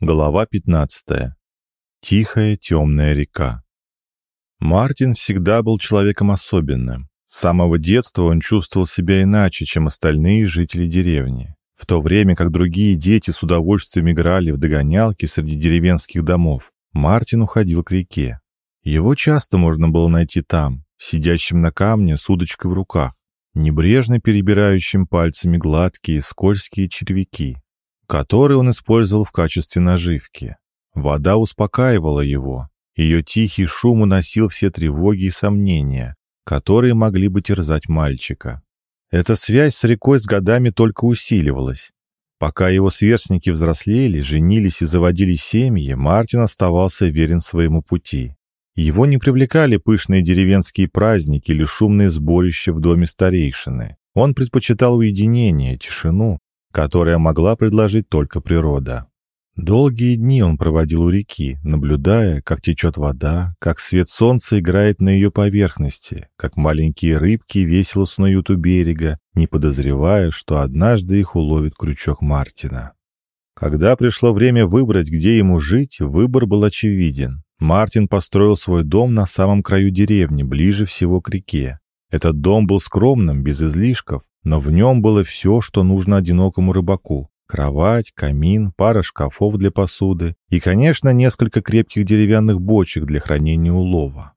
Глава 15. Тихая темная река. Мартин всегда был человеком особенным. С самого детства он чувствовал себя иначе, чем остальные жители деревни. В то время как другие дети с удовольствием играли в догонялки среди деревенских домов, Мартин уходил к реке. Его часто можно было найти там, сидящим на камне с удочкой в руках, небрежно перебирающим пальцами гладкие скользкие червяки, которые он использовал в качестве наживки. Вода успокаивала его, ее тихий шум уносил все тревоги и сомнения, которые могли бы терзать мальчика. Эта связь с рекой с годами только усиливалась. Пока его сверстники взрослели, женились и заводили семьи, Мартин оставался верен своему пути. Его не привлекали пышные деревенские праздники или шумные сборища в доме старейшины. Он предпочитал уединение, тишину, которое могла предложить только природа. Долгие дни он проводил у реки, наблюдая, как течет вода, как свет солнца играет на ее поверхности, как маленькие рыбки весело снуют у берега, не подозревая, что однажды их уловит крючок Мартина. Когда пришло время выбрать, где ему жить, выбор был очевиден. Мартин построил свой дом на самом краю деревни, ближе всего к реке. Этот дом был скромным, без излишков, но в нем было все, что нужно одинокому рыбаку. Кровать, камин, пара шкафов для посуды и, конечно, несколько крепких деревянных бочек для хранения улова.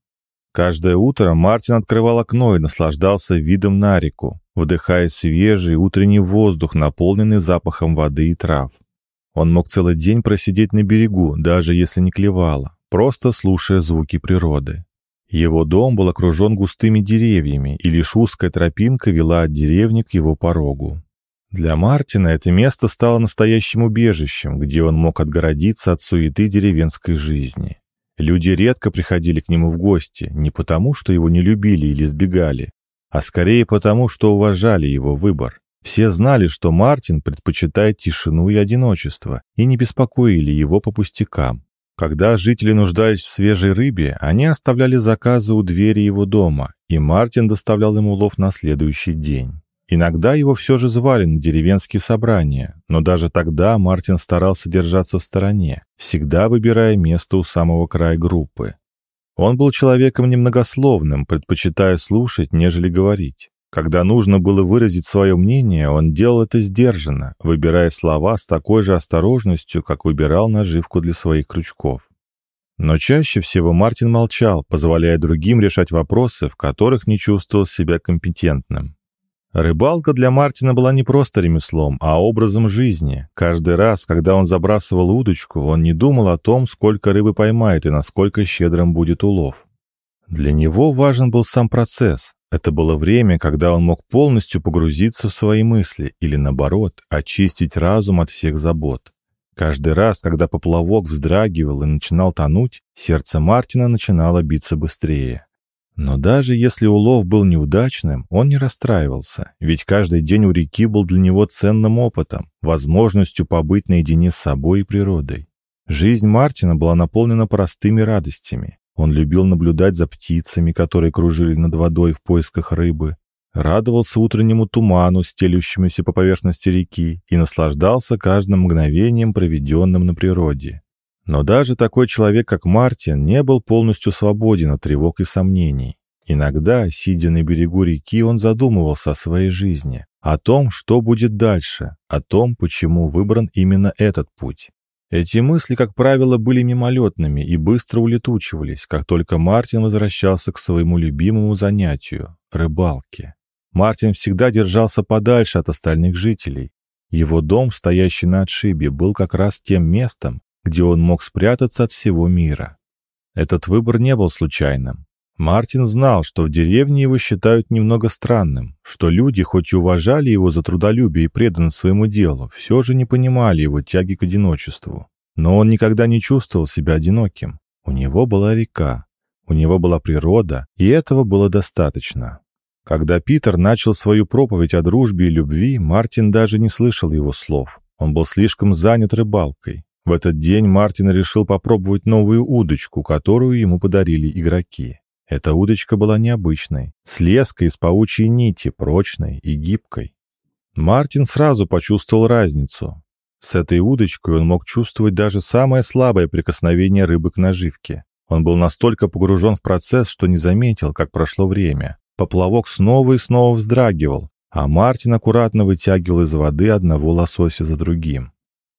Каждое утро Мартин открывал окно и наслаждался видом на реку, вдыхая свежий утренний воздух, наполненный запахом воды и трав. Он мог целый день просидеть на берегу, даже если не клевало просто слушая звуки природы. Его дом был окружен густыми деревьями, и лишь узкая тропинка вела от деревни к его порогу. Для Мартина это место стало настоящим убежищем, где он мог отгородиться от суеты деревенской жизни. Люди редко приходили к нему в гости, не потому, что его не любили или избегали, а скорее потому, что уважали его выбор. Все знали, что Мартин предпочитает тишину и одиночество, и не беспокоили его по пустякам. Когда жители нуждались в свежей рыбе, они оставляли заказы у двери его дома, и Мартин доставлял им улов на следующий день. Иногда его все же звали на деревенские собрания, но даже тогда Мартин старался держаться в стороне, всегда выбирая место у самого края группы. Он был человеком немногословным, предпочитая слушать, нежели говорить. Когда нужно было выразить свое мнение, он делал это сдержанно, выбирая слова с такой же осторожностью, как выбирал наживку для своих крючков. Но чаще всего Мартин молчал, позволяя другим решать вопросы, в которых не чувствовал себя компетентным. Рыбалка для Мартина была не просто ремеслом, а образом жизни. Каждый раз, когда он забрасывал удочку, он не думал о том, сколько рыбы поймает и насколько щедрым будет улов. Для него важен был сам процесс, это было время, когда он мог полностью погрузиться в свои мысли или, наоборот, очистить разум от всех забот. Каждый раз, когда поплавок вздрагивал и начинал тонуть, сердце Мартина начинало биться быстрее. Но даже если улов был неудачным, он не расстраивался, ведь каждый день у реки был для него ценным опытом, возможностью побыть наедине с собой и природой. Жизнь Мартина была наполнена простыми радостями. Он любил наблюдать за птицами, которые кружили над водой в поисках рыбы, радовался утреннему туману, стелющемуся по поверхности реки, и наслаждался каждым мгновением, проведенным на природе. Но даже такой человек, как Мартин, не был полностью свободен от тревог и сомнений. Иногда, сидя на берегу реки, он задумывался о своей жизни, о том, что будет дальше, о том, почему выбран именно этот путь. Эти мысли, как правило, были мимолетными и быстро улетучивались, как только Мартин возвращался к своему любимому занятию – рыбалке. Мартин всегда держался подальше от остальных жителей. Его дом, стоящий на отшибе, был как раз тем местом, где он мог спрятаться от всего мира. Этот выбор не был случайным. Мартин знал, что в деревне его считают немного странным, что люди, хоть и уважали его за трудолюбие и преданность своему делу, все же не понимали его тяги к одиночеству. Но он никогда не чувствовал себя одиноким. У него была река, у него была природа, и этого было достаточно. Когда Питер начал свою проповедь о дружбе и любви, Мартин даже не слышал его слов. Он был слишком занят рыбалкой. В этот день Мартин решил попробовать новую удочку, которую ему подарили игроки. Эта удочка была необычной, с леской из паучьей нити, прочной и гибкой. Мартин сразу почувствовал разницу. С этой удочкой он мог чувствовать даже самое слабое прикосновение рыбы к наживке. Он был настолько погружен в процесс, что не заметил, как прошло время. Поплавок снова и снова вздрагивал, а Мартин аккуратно вытягивал из воды одного лосося за другим.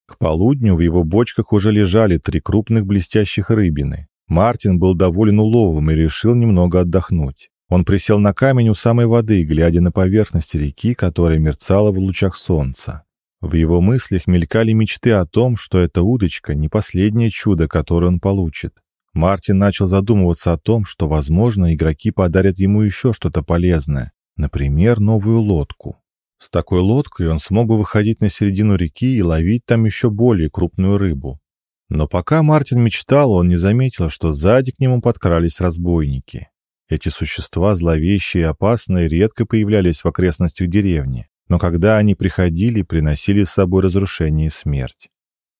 К полудню в его бочках уже лежали три крупных блестящих рыбины. Мартин был доволен уловом и решил немного отдохнуть. Он присел на камень у самой воды, глядя на поверхность реки, которая мерцала в лучах солнца. В его мыслях мелькали мечты о том, что эта удочка не последнее чудо, которое он получит. Мартин начал задумываться о том, что, возможно, игроки подарят ему еще что-то полезное, например, новую лодку. С такой лодкой он смог бы выходить на середину реки и ловить там еще более крупную рыбу. Но пока Мартин мечтал, он не заметил, что сзади к нему подкрались разбойники. Эти существа, зловещие и опасные, редко появлялись в окрестностях деревни, но когда они приходили, приносили с собой разрушение и смерть.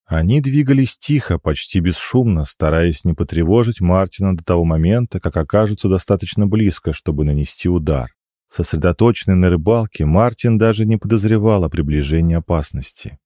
Они двигались тихо, почти бесшумно, стараясь не потревожить Мартина до того момента, как окажутся достаточно близко, чтобы нанести удар. Сосредоточенный на рыбалке, Мартин даже не подозревал о приближении опасности.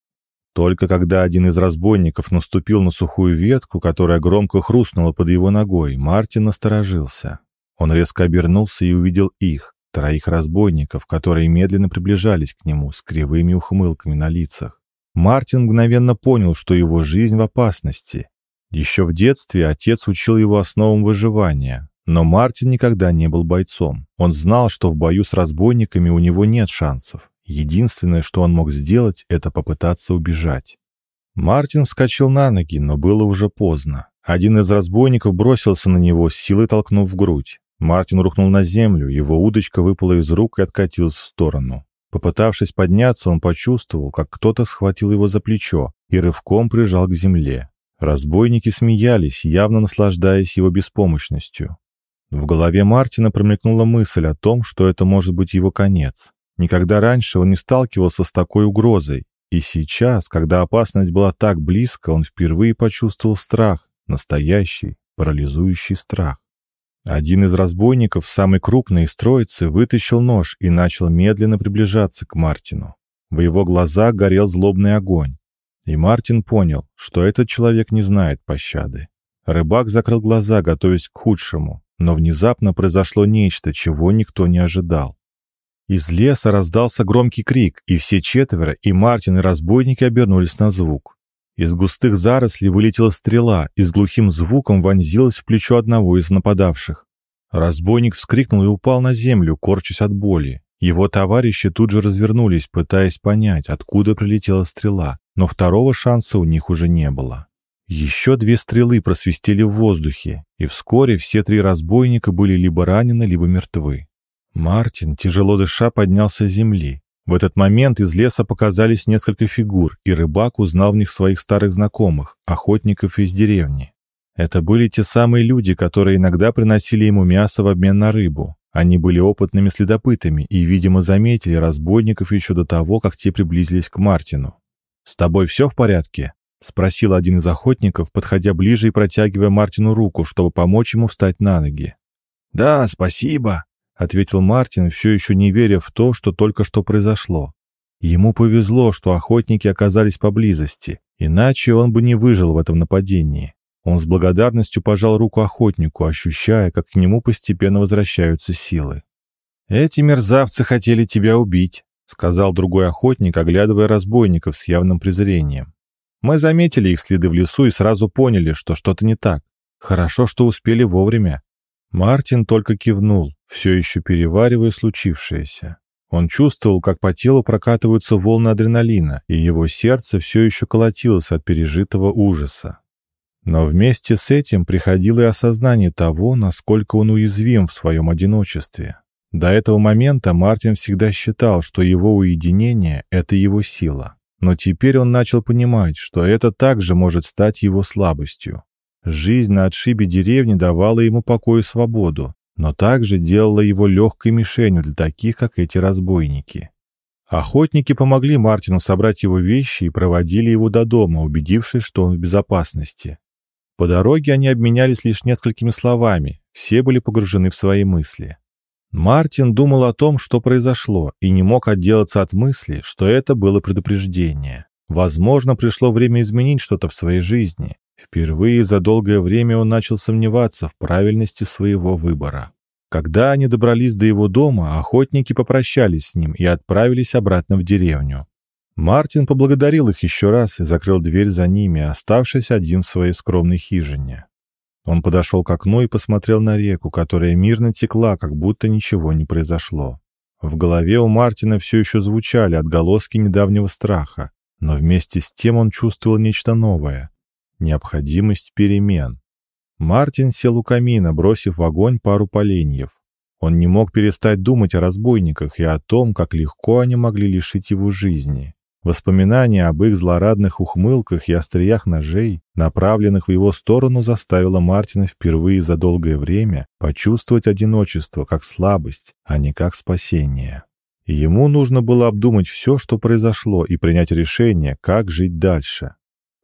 Только когда один из разбойников наступил на сухую ветку, которая громко хрустнула под его ногой, Мартин насторожился. Он резко обернулся и увидел их, троих разбойников, которые медленно приближались к нему с кривыми ухмылками на лицах. Мартин мгновенно понял, что его жизнь в опасности. Еще в детстве отец учил его основам выживания, но Мартин никогда не был бойцом. Он знал, что в бою с разбойниками у него нет шансов. Единственное, что он мог сделать, это попытаться убежать. Мартин вскочил на ноги, но было уже поздно. Один из разбойников бросился на него, с силой толкнув в грудь. Мартин рухнул на землю, его удочка выпала из рук и откатилась в сторону. Попытавшись подняться, он почувствовал, как кто-то схватил его за плечо и рывком прижал к земле. Разбойники смеялись, явно наслаждаясь его беспомощностью. В голове Мартина промелькнула мысль о том, что это может быть его конец. Никогда раньше он не сталкивался с такой угрозой, и сейчас, когда опасность была так близко, он впервые почувствовал страх, настоящий, парализующий страх. Один из разбойников, самый крупный из троицы, вытащил нож и начал медленно приближаться к Мартину. В его глазах горел злобный огонь. И Мартин понял, что этот человек не знает пощады. Рыбак закрыл глаза, готовясь к худшему, но внезапно произошло нечто, чего никто не ожидал. Из леса раздался громкий крик, и все четверо, и Мартин, и разбойники обернулись на звук. Из густых зарослей вылетела стрела и с глухим звуком вонзилась в плечо одного из нападавших. Разбойник вскрикнул и упал на землю, корчась от боли. Его товарищи тут же развернулись, пытаясь понять, откуда прилетела стрела, но второго шанса у них уже не было. Еще две стрелы просвистели в воздухе, и вскоре все три разбойника были либо ранены, либо мертвы. Мартин, тяжело дыша, поднялся с земли. В этот момент из леса показались несколько фигур, и рыбак узнал в них своих старых знакомых, охотников из деревни. Это были те самые люди, которые иногда приносили ему мясо в обмен на рыбу. Они были опытными следопытами и, видимо, заметили разбойников еще до того, как те приблизились к Мартину. «С тобой все в порядке?» — спросил один из охотников, подходя ближе и протягивая Мартину руку, чтобы помочь ему встать на ноги. «Да, спасибо», — ответил Мартин, все еще не веря в то, что только что произошло. Ему повезло, что охотники оказались поблизости, иначе он бы не выжил в этом нападении. Он с благодарностью пожал руку охотнику, ощущая, как к нему постепенно возвращаются силы. «Эти мерзавцы хотели тебя убить», — сказал другой охотник, оглядывая разбойников с явным презрением. «Мы заметили их следы в лесу и сразу поняли, что что-то не так. Хорошо, что успели вовремя». Мартин только кивнул все еще переваривая случившееся. Он чувствовал, как по телу прокатываются волны адреналина, и его сердце все еще колотилось от пережитого ужаса. Но вместе с этим приходило и осознание того, насколько он уязвим в своем одиночестве. До этого момента Мартин всегда считал, что его уединение — это его сила. Но теперь он начал понимать, что это также может стать его слабостью. Жизнь на отшибе деревни давала ему покой и свободу, но также делала его легкой мишенью для таких, как эти разбойники. Охотники помогли Мартину собрать его вещи и проводили его до дома, убедившись, что он в безопасности. По дороге они обменялись лишь несколькими словами, все были погружены в свои мысли. Мартин думал о том, что произошло, и не мог отделаться от мысли, что это было предупреждение. Возможно, пришло время изменить что-то в своей жизни. Впервые за долгое время он начал сомневаться в правильности своего выбора. Когда они добрались до его дома, охотники попрощались с ним и отправились обратно в деревню. Мартин поблагодарил их еще раз и закрыл дверь за ними, оставшись один в своей скромной хижине. Он подошел к окну и посмотрел на реку, которая мирно текла, как будто ничего не произошло. В голове у Мартина все еще звучали отголоски недавнего страха, но вместе с тем он чувствовал нечто новое — необходимость перемен. Мартин сел у камина, бросив в огонь пару поленьев. Он не мог перестать думать о разбойниках и о том, как легко они могли лишить его жизни. Воспоминание об их злорадных ухмылках и остриях ножей, направленных в его сторону, заставило Мартина впервые за долгое время почувствовать одиночество как слабость, а не как спасение. ему нужно было обдумать все, что произошло, и принять решение, как жить дальше.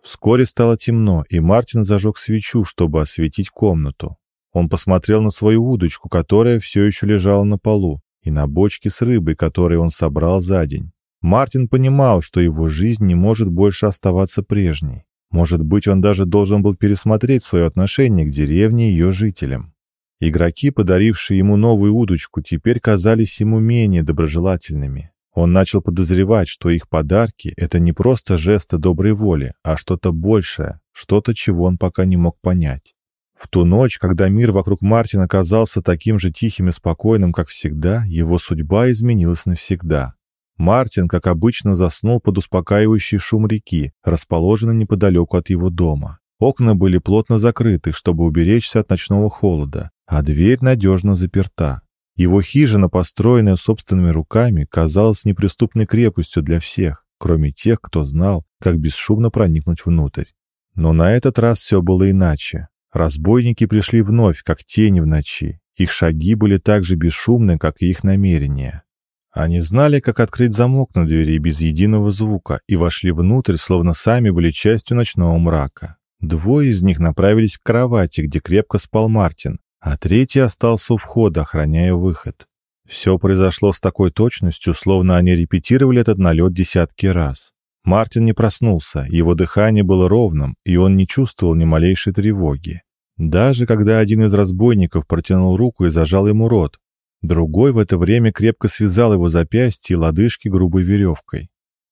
Вскоре стало темно, и Мартин зажег свечу, чтобы осветить комнату. Он посмотрел на свою удочку, которая все еще лежала на полу, и на бочки с рыбой, которые он собрал за день. Мартин понимал, что его жизнь не может больше оставаться прежней. Может быть, он даже должен был пересмотреть свое отношение к деревне и ее жителям. Игроки, подарившие ему новую удочку, теперь казались ему менее доброжелательными. Он начал подозревать, что их подарки — это не просто жесты доброй воли, а что-то большее, что-то, чего он пока не мог понять. В ту ночь, когда мир вокруг Мартина казался таким же тихим и спокойным, как всегда, его судьба изменилась навсегда. Мартин, как обычно, заснул под успокаивающий шум реки, расположенный неподалеку от его дома. Окна были плотно закрыты, чтобы уберечься от ночного холода, а дверь надежно заперта. Его хижина, построенная собственными руками, казалась неприступной крепостью для всех, кроме тех, кто знал, как бесшумно проникнуть внутрь. Но на этот раз все было иначе. Разбойники пришли вновь, как тени в ночи. Их шаги были так же бесшумны, как и их намерения. Они знали, как открыть замок на двери без единого звука и вошли внутрь, словно сами были частью ночного мрака. Двое из них направились к кровати, где крепко спал Мартин, а третий остался у входа, охраняя выход. Все произошло с такой точностью, словно они репетировали этот налет десятки раз. Мартин не проснулся, его дыхание было ровным, и он не чувствовал ни малейшей тревоги. Даже когда один из разбойников протянул руку и зажал ему рот, другой в это время крепко связал его запястье и лодыжки грубой веревкой.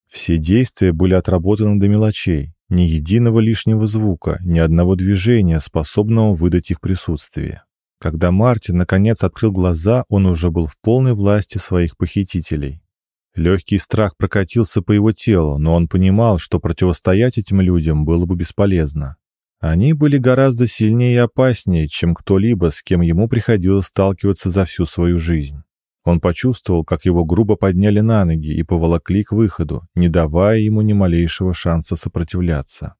Все действия были отработаны до мелочей, ни единого лишнего звука, ни одного движения, способного выдать их присутствие. Когда Мартин наконец открыл глаза, он уже был в полной власти своих похитителей. Легкий страх прокатился по его телу, но он понимал, что противостоять этим людям было бы бесполезно. Они были гораздо сильнее и опаснее, чем кто-либо, с кем ему приходилось сталкиваться за всю свою жизнь. Он почувствовал, как его грубо подняли на ноги и поволокли к выходу, не давая ему ни малейшего шанса сопротивляться.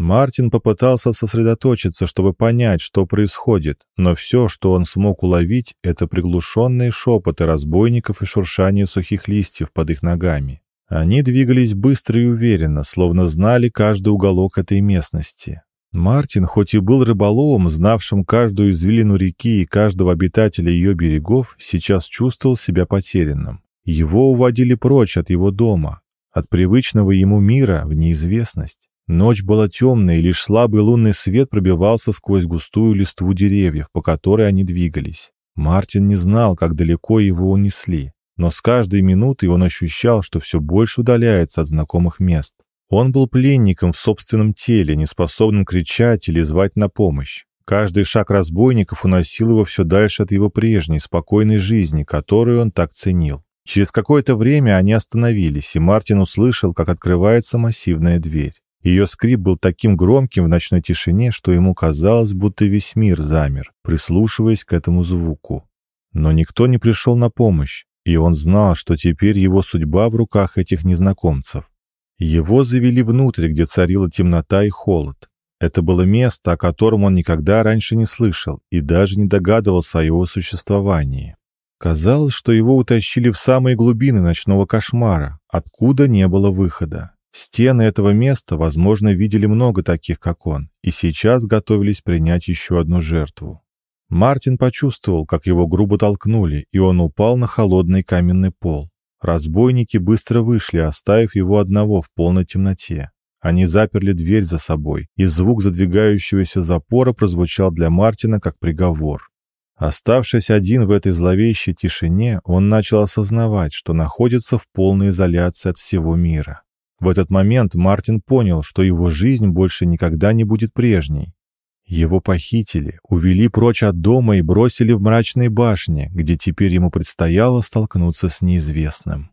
Мартин попытался сосредоточиться, чтобы понять, что происходит, но все, что он смог уловить, это приглушенные шепоты разбойников и шуршание сухих листьев под их ногами. Они двигались быстро и уверенно, словно знали каждый уголок этой местности. Мартин, хоть и был рыболовом, знавшим каждую извилину реки и каждого обитателя ее берегов, сейчас чувствовал себя потерянным. Его уводили прочь от его дома, от привычного ему мира в неизвестность. Ночь была темная, и лишь слабый лунный свет пробивался сквозь густую листву деревьев, по которой они двигались. Мартин не знал, как далеко его унесли, но с каждой минутой он ощущал, что все больше удаляется от знакомых мест. Он был пленником в собственном теле, неспособным кричать или звать на помощь. Каждый шаг разбойников уносил его все дальше от его прежней, спокойной жизни, которую он так ценил. Через какое-то время они остановились, и Мартин услышал, как открывается массивная дверь. Ее скрип был таким громким в ночной тишине, что ему казалось, будто весь мир замер, прислушиваясь к этому звуку. Но никто не пришел на помощь, и он знал, что теперь его судьба в руках этих незнакомцев. Его завели внутрь, где царила темнота и холод. Это было место, о котором он никогда раньше не слышал и даже не догадывался о его существовании. Казалось, что его утащили в самые глубины ночного кошмара, откуда не было выхода. Стены этого места, возможно, видели много таких, как он, и сейчас готовились принять еще одну жертву. Мартин почувствовал, как его грубо толкнули, и он упал на холодный каменный пол. Разбойники быстро вышли, оставив его одного в полной темноте. Они заперли дверь за собой, и звук задвигающегося запора прозвучал для Мартина как приговор. Оставшись один в этой зловещей тишине, он начал осознавать, что находится в полной изоляции от всего мира. В этот момент Мартин понял, что его жизнь больше никогда не будет прежней. Его похитили, увели прочь от дома и бросили в мрачной башне, где теперь ему предстояло столкнуться с неизвестным.